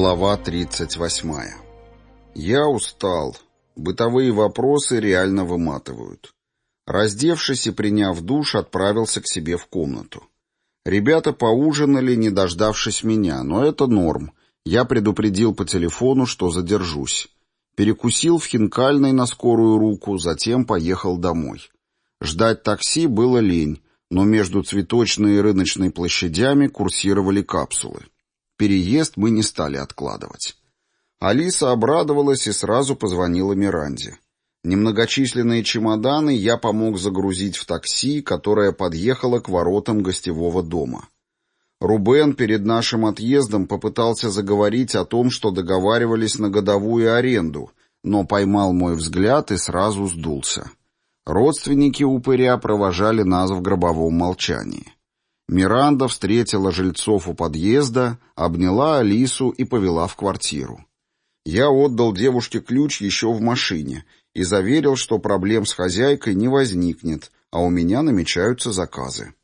Глава 38. Я устал. Бытовые вопросы реально выматывают. Раздевшись и приняв душ, отправился к себе в комнату. Ребята поужинали, не дождавшись меня, но это норм. Я предупредил по телефону, что задержусь. Перекусил в хинкальной на скорую руку, затем поехал домой. Ждать такси было лень, но между цветочной и рыночной площадями курсировали капсулы. Переезд мы не стали откладывать. Алиса обрадовалась и сразу позвонила Миранде. Немногочисленные чемоданы я помог загрузить в такси, которое подъехало к воротам гостевого дома. Рубен перед нашим отъездом попытался заговорить о том, что договаривались на годовую аренду, но поймал мой взгляд и сразу сдулся. Родственники упыря провожали нас в гробовом молчании. Миранда встретила жильцов у подъезда, обняла Алису и повела в квартиру. Я отдал девушке ключ еще в машине и заверил, что проблем с хозяйкой не возникнет, а у меня намечаются заказы.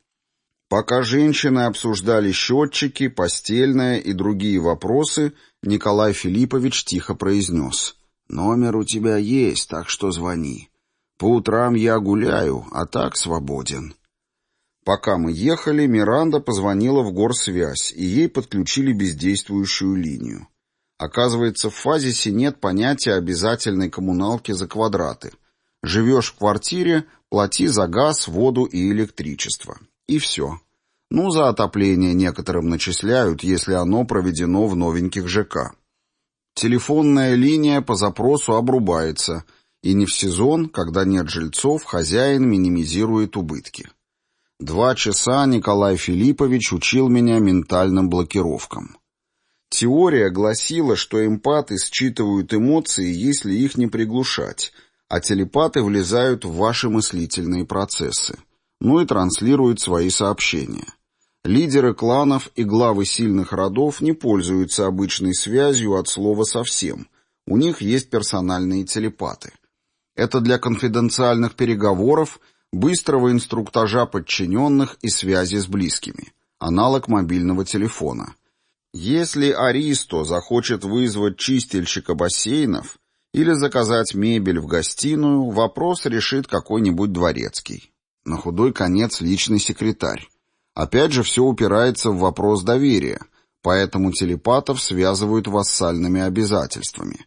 Пока женщины обсуждали счетчики, постельное и другие вопросы, Николай Филиппович тихо произнес. «Номер у тебя есть, так что звони. По утрам я гуляю, а так свободен». Пока мы ехали, Миранда позвонила в горсвязь, и ей подключили бездействующую линию. Оказывается, в фазисе нет понятия обязательной коммуналки за квадраты. Живешь в квартире, плати за газ, воду и электричество. И все. Ну, за отопление некоторым начисляют, если оно проведено в новеньких ЖК. Телефонная линия по запросу обрубается, и не в сезон, когда нет жильцов, хозяин минимизирует убытки. Два часа Николай Филиппович учил меня ментальным блокировкам. Теория гласила, что эмпаты считывают эмоции, если их не приглушать, а телепаты влезают в ваши мыслительные процессы, ну и транслируют свои сообщения. Лидеры кланов и главы сильных родов не пользуются обычной связью от слова совсем. У них есть персональные телепаты. Это для конфиденциальных переговоров – быстрого инструктажа подчиненных и связи с близкими, аналог мобильного телефона. Если Аристо захочет вызвать чистильщика бассейнов или заказать мебель в гостиную, вопрос решит какой-нибудь дворецкий. На худой конец личный секретарь. Опять же, все упирается в вопрос доверия, поэтому телепатов связывают вассальными обязательствами.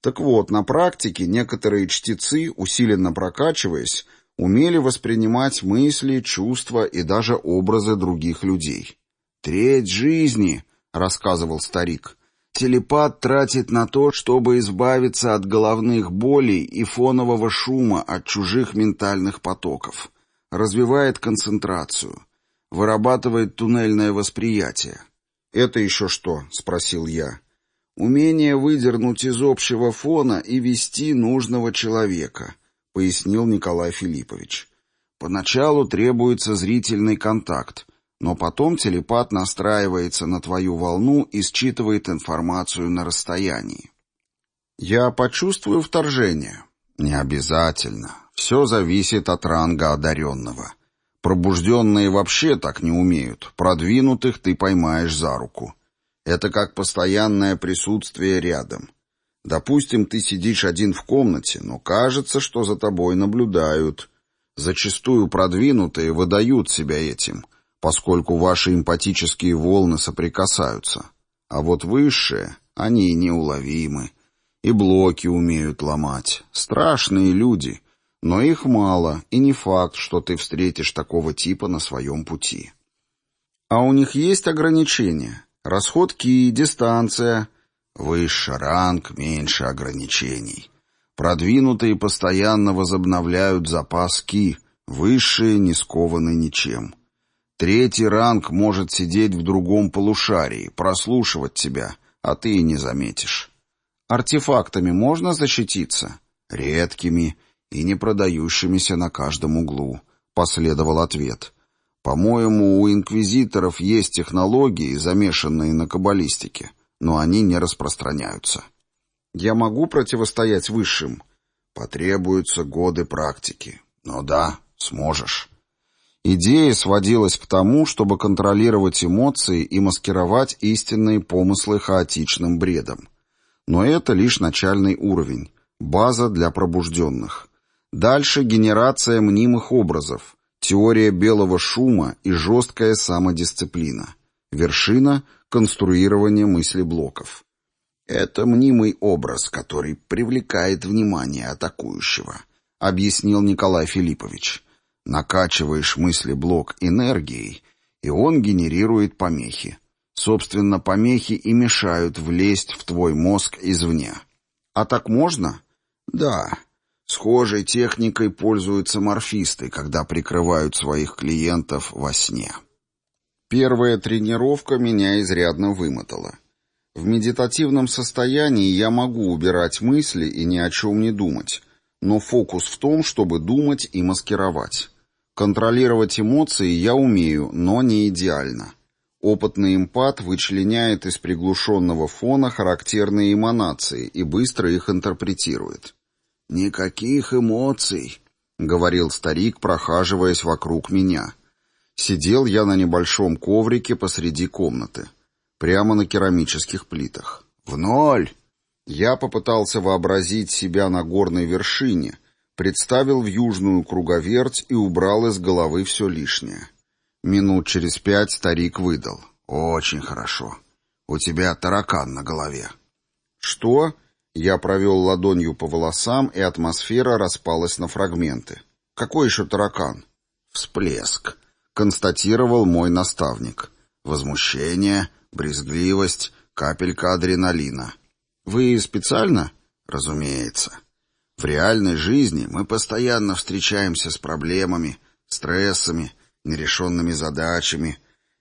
Так вот, на практике некоторые чтецы, усиленно прокачиваясь, умели воспринимать мысли, чувства и даже образы других людей. «Треть жизни», — рассказывал старик, — «телепат тратит на то, чтобы избавиться от головных болей и фонового шума от чужих ментальных потоков, развивает концентрацию, вырабатывает туннельное восприятие». «Это еще что?» — спросил я. «Умение выдернуть из общего фона и вести нужного человека», — пояснил Николай Филиппович. «Поначалу требуется зрительный контакт, но потом телепат настраивается на твою волну и считывает информацию на расстоянии». «Я почувствую вторжение». «Не обязательно. Все зависит от ранга одаренного. Пробужденные вообще так не умеют. Продвинутых ты поймаешь за руку. Это как постоянное присутствие рядом». Допустим, ты сидишь один в комнате, но кажется, что за тобой наблюдают. Зачастую продвинутые выдают себя этим, поскольку ваши эмпатические волны соприкасаются. А вот высшие, они неуловимы. И блоки умеют ломать. Страшные люди, но их мало, и не факт, что ты встретишь такого типа на своем пути. А у них есть ограничения. Расход ки, дистанция — Выше ранг, меньше ограничений. Продвинутые постоянно возобновляют запас ки, высшие не скованы ничем. Третий ранг может сидеть в другом полушарии, прослушивать тебя, а ты и не заметишь. Артефактами можно защититься? Редкими и не продающимися на каждом углу, последовал ответ. По-моему, у инквизиторов есть технологии, замешанные на каббалистике но они не распространяются. Я могу противостоять высшим? Потребуются годы практики. Но да, сможешь. Идея сводилась к тому, чтобы контролировать эмоции и маскировать истинные помыслы хаотичным бредом. Но это лишь начальный уровень, база для пробужденных. Дальше генерация мнимых образов, теория белого шума и жесткая самодисциплина. Вершина — конструирование мыслеблоков. Это мнимый образ, который привлекает внимание атакующего, объяснил Николай Филиппович. Накачиваешь мыслеблок энергией, и он генерирует помехи. Собственно, помехи и мешают влезть в твой мозг извне. А так можно? Да. Схожей техникой пользуются морфисты, когда прикрывают своих клиентов во сне. Первая тренировка меня изрядно вымотала. В медитативном состоянии я могу убирать мысли и ни о чем не думать, но фокус в том, чтобы думать и маскировать. Контролировать эмоции я умею, но не идеально. Опытный эмпат вычленяет из приглушенного фона характерные эманации и быстро их интерпретирует. «Никаких эмоций», — говорил старик, прохаживаясь вокруг меня. Сидел я на небольшом коврике посреди комнаты, прямо на керамических плитах. «В ноль!» Я попытался вообразить себя на горной вершине, представил в южную круговерть и убрал из головы все лишнее. Минут через пять старик выдал. «Очень хорошо. У тебя таракан на голове». «Что?» Я провел ладонью по волосам, и атмосфера распалась на фрагменты. «Какой еще таракан?» «Всплеск», — констатировал мой наставник. «Возмущение, брезгливость, капелька адреналина». «Вы специально?» «Разумеется. В реальной жизни мы постоянно встречаемся с проблемами, стрессами, нерешенными задачами,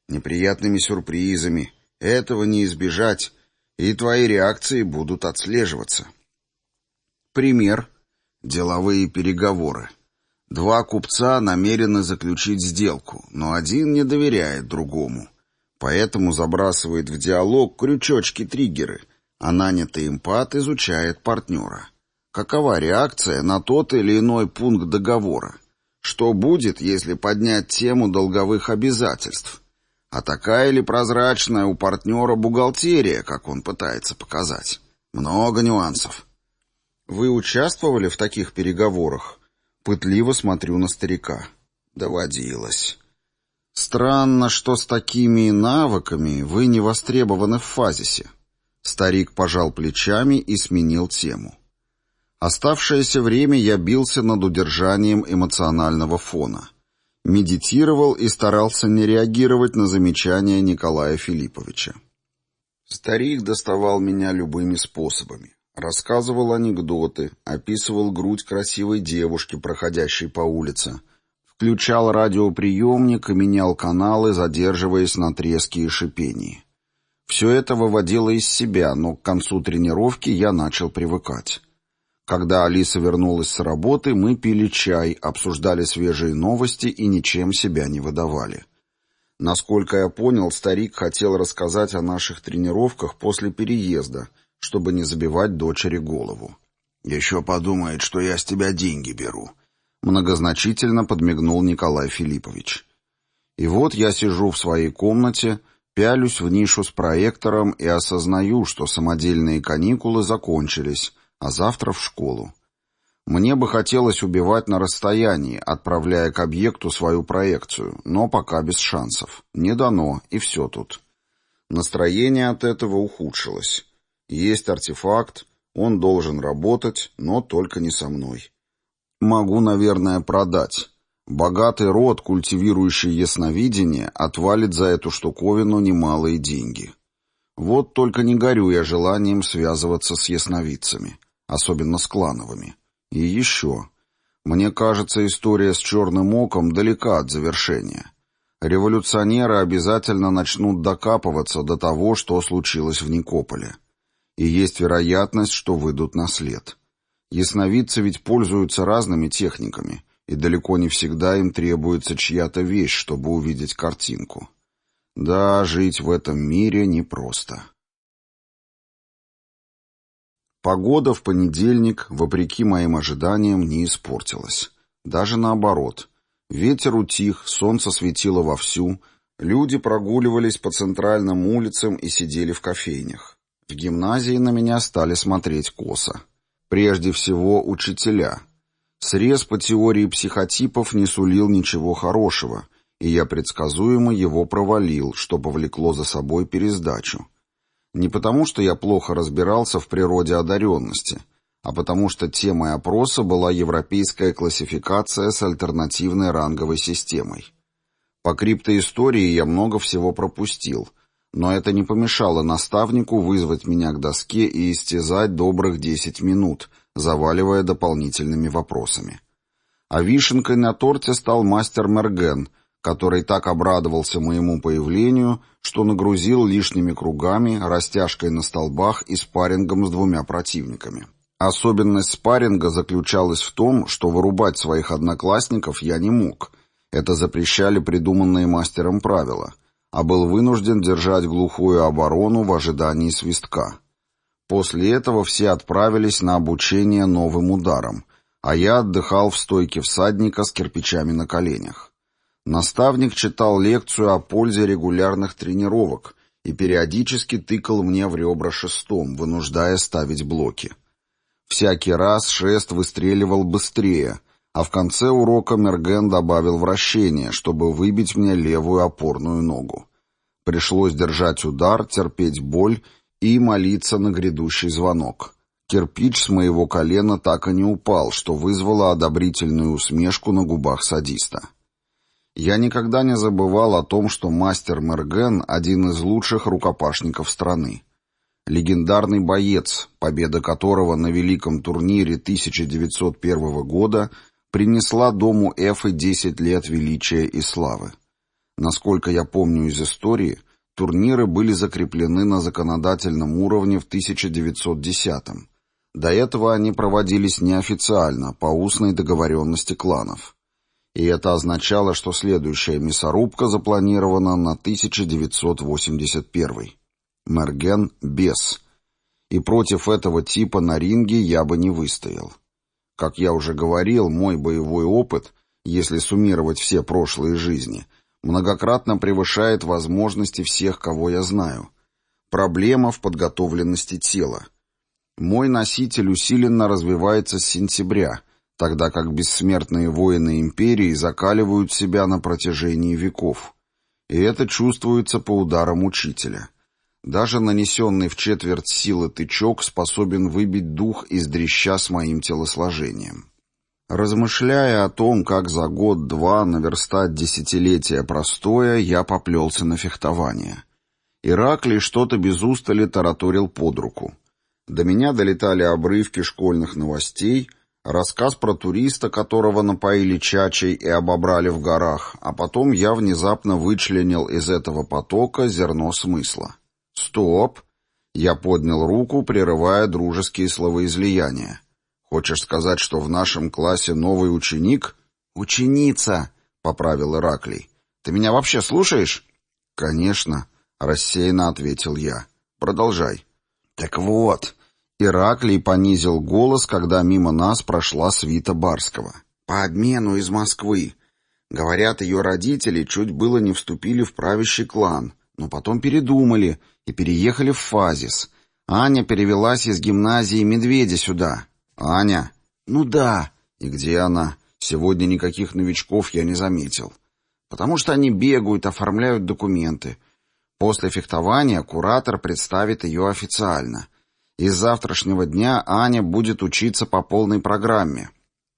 неприятными сюрпризами. Этого не избежать, и твои реакции будут отслеживаться. Пример. Деловые переговоры. Два купца намерены заключить сделку, но один не доверяет другому. Поэтому забрасывает в диалог крючочки-триггеры, а нанятый импат изучает партнера. Какова реакция на тот или иной пункт договора? Что будет, если поднять тему долговых обязательств? А такая ли прозрачная у партнера бухгалтерия, как он пытается показать? Много нюансов. Вы участвовали в таких переговорах? Пытливо смотрю на старика. Доводилось. Странно, что с такими навыками вы не востребованы в фазисе. Старик пожал плечами и сменил тему. Оставшееся время я бился над удержанием эмоционального фона. Медитировал и старался не реагировать на замечания Николая Филипповича. Старик доставал меня любыми способами. Рассказывал анекдоты, описывал грудь красивой девушки, проходящей по улице. Включал радиоприемник и менял каналы, задерживаясь на треске и шипении. Все это выводило из себя, но к концу тренировки я начал привыкать. Когда Алиса вернулась с работы, мы пили чай, обсуждали свежие новости и ничем себя не выдавали. Насколько я понял, старик хотел рассказать о наших тренировках после переезда, чтобы не забивать дочери голову. «Еще подумает, что я с тебя деньги беру», — многозначительно подмигнул Николай Филиппович. И вот я сижу в своей комнате, пялюсь в нишу с проектором и осознаю, что самодельные каникулы закончились, а завтра в школу. Мне бы хотелось убивать на расстоянии, отправляя к объекту свою проекцию, но пока без шансов. Не дано, и все тут. Настроение от этого ухудшилось. Есть артефакт, он должен работать, но только не со мной. Могу, наверное, продать. Богатый род, культивирующий ясновидение, отвалит за эту штуковину немалые деньги. Вот только не горю я желанием связываться с ясновидцами особенно с клановыми. И еще. Мне кажется, история с черным оком далека от завершения. Революционеры обязательно начнут докапываться до того, что случилось в Никополе. И есть вероятность, что выйдут на след. Ясновидцы ведь пользуются разными техниками, и далеко не всегда им требуется чья-то вещь, чтобы увидеть картинку. Да, жить в этом мире непросто. Погода в понедельник, вопреки моим ожиданиям, не испортилась. Даже наоборот. Ветер утих, солнце светило вовсю, люди прогуливались по центральным улицам и сидели в кофейнях. В гимназии на меня стали смотреть косо. Прежде всего, учителя. Срез по теории психотипов не сулил ничего хорошего, и я предсказуемо его провалил, что повлекло за собой пересдачу. Не потому, что я плохо разбирался в природе одаренности, а потому что темой опроса была европейская классификация с альтернативной ранговой системой. По криптоистории я много всего пропустил, но это не помешало наставнику вызвать меня к доске и истязать добрых 10 минут, заваливая дополнительными вопросами. А вишенкой на торте стал мастер Мерген — который так обрадовался моему появлению, что нагрузил лишними кругами, растяжкой на столбах и спаррингом с двумя противниками. Особенность спарринга заключалась в том, что вырубать своих одноклассников я не мог. Это запрещали придуманные мастером правила, а был вынужден держать глухую оборону в ожидании свистка. После этого все отправились на обучение новым ударам, а я отдыхал в стойке всадника с кирпичами на коленях. Наставник читал лекцию о пользе регулярных тренировок и периодически тыкал мне в ребра шестом, вынуждая ставить блоки. Всякий раз шест выстреливал быстрее, а в конце урока Мерген добавил вращение, чтобы выбить мне левую опорную ногу. Пришлось держать удар, терпеть боль и молиться на грядущий звонок. Кирпич с моего колена так и не упал, что вызвало одобрительную усмешку на губах садиста. Я никогда не забывал о том, что мастер Мерген — один из лучших рукопашников страны. Легендарный боец, победа которого на великом турнире 1901 года принесла дому Эфы 10 лет величия и славы. Насколько я помню из истории, турниры были закреплены на законодательном уровне в 1910-м. До этого они проводились неофициально, по устной договоренности кланов и это означало, что следующая мясорубка запланирована на 1981. Мерген — без. И против этого типа на ринге я бы не выстоял. Как я уже говорил, мой боевой опыт, если суммировать все прошлые жизни, многократно превышает возможности всех, кого я знаю. Проблема в подготовленности тела. Мой носитель усиленно развивается с сентября — тогда как бессмертные воины империи закаливают себя на протяжении веков. И это чувствуется по ударам учителя. Даже нанесенный в четверть силы тычок способен выбить дух из дрища с моим телосложением. Размышляя о том, как за год-два наверстать десятилетия простоя, я поплелся на фехтование. Ираклий что-то без устали тараторил под руку. До меня долетали обрывки школьных новостей — Рассказ про туриста, которого напоили чачей и обобрали в горах, а потом я внезапно вычленил из этого потока зерно смысла. «Стоп!» Я поднял руку, прерывая дружеские словоизлияния. «Хочешь сказать, что в нашем классе новый ученик?» «Ученица!» — поправил Ираклий. «Ты меня вообще слушаешь?» «Конечно», — рассеянно ответил я. «Продолжай». «Так вот, Ираклий понизил голос, когда мимо нас прошла свита Барского. «По обмену из Москвы. Говорят, ее родители чуть было не вступили в правящий клан, но потом передумали и переехали в Фазис. Аня перевелась из гимназии Медведя сюда. Аня? Ну да. И где она? Сегодня никаких новичков я не заметил. Потому что они бегают, оформляют документы. После фехтования куратор представит ее официально. И с завтрашнего дня Аня будет учиться по полной программе.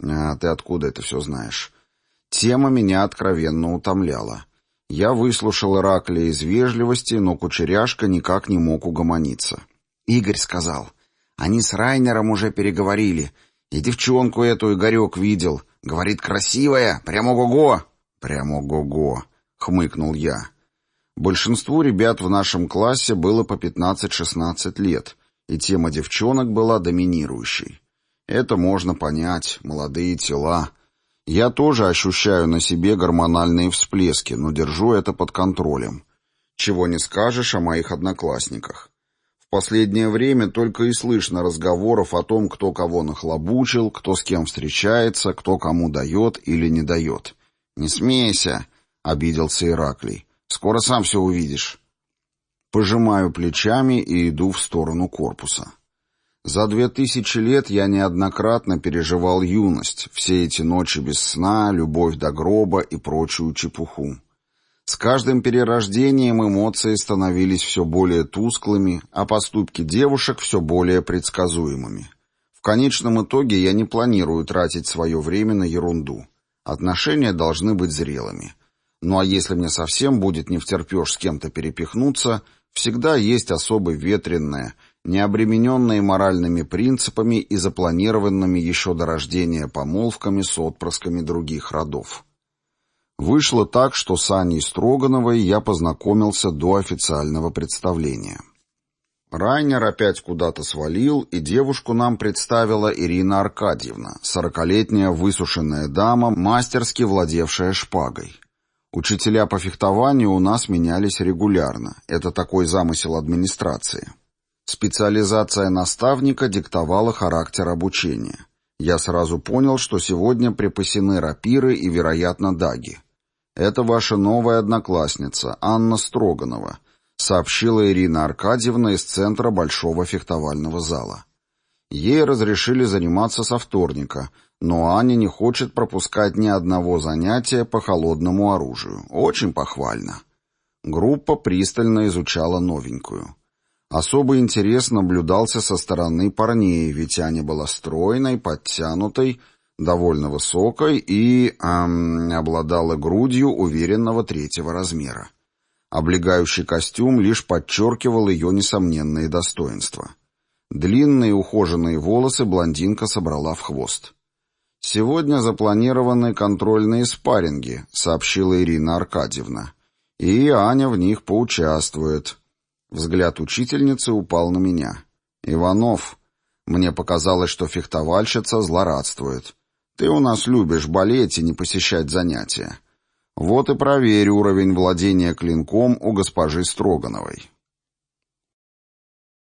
А ты откуда это все знаешь? Тема меня откровенно утомляла. Я выслушал Ираклия из вежливости, но Кучеряшка никак не мог угомониться. Игорь сказал, они с Райнером уже переговорили, и девчонку эту Игорек видел. Говорит, красивая, прямо го-го. Прямо го-го, хмыкнул я. Большинству ребят в нашем классе было по 15-16 лет — и тема девчонок была доминирующей. Это можно понять, молодые тела. Я тоже ощущаю на себе гормональные всплески, но держу это под контролем. Чего не скажешь о моих одноклассниках. В последнее время только и слышно разговоров о том, кто кого нахлобучил, кто с кем встречается, кто кому дает или не дает. «Не смейся», — обиделся Ираклий. «Скоро сам все увидишь». Пожимаю плечами и иду в сторону корпуса. За две тысячи лет я неоднократно переживал юность, все эти ночи без сна, любовь до гроба и прочую чепуху. С каждым перерождением эмоции становились все более тусклыми, а поступки девушек все более предсказуемыми. В конечном итоге я не планирую тратить свое время на ерунду. Отношения должны быть зрелыми. Ну а если мне совсем будет не втерпешь с кем-то перепихнуться, всегда есть особо ветренное, не обремененное моральными принципами и запланированными еще до рождения помолвками с отпрысками других родов. Вышло так, что с Аней Строгановой я познакомился до официального представления. Райнер опять куда-то свалил, и девушку нам представила Ирина Аркадьевна, сорокалетняя высушенная дама, мастерски владевшая шпагой. Учителя по фехтованию у нас менялись регулярно, это такой замысел администрации. Специализация наставника диктовала характер обучения. Я сразу понял, что сегодня припасены рапиры и, вероятно, даги. «Это ваша новая одноклассница, Анна Строганова», сообщила Ирина Аркадьевна из центра Большого фехтовального зала. Ей разрешили заниматься со вторника, но Аня не хочет пропускать ни одного занятия по холодному оружию. Очень похвально. Группа пристально изучала новенькую. Особый интерес наблюдался со стороны парней, ведь Аня была стройной, подтянутой, довольно высокой и эм, обладала грудью уверенного третьего размера. Облегающий костюм лишь подчеркивал ее несомненные достоинства. Длинные ухоженные волосы блондинка собрала в хвост. «Сегодня запланированы контрольные спарринги», — сообщила Ирина Аркадьевна. «И Аня в них поучаствует». Взгляд учительницы упал на меня. «Иванов». Мне показалось, что фехтовальщица злорадствует. Ты у нас любишь болеть и не посещать занятия. Вот и проверь уровень владения клинком у госпожи Строгановой.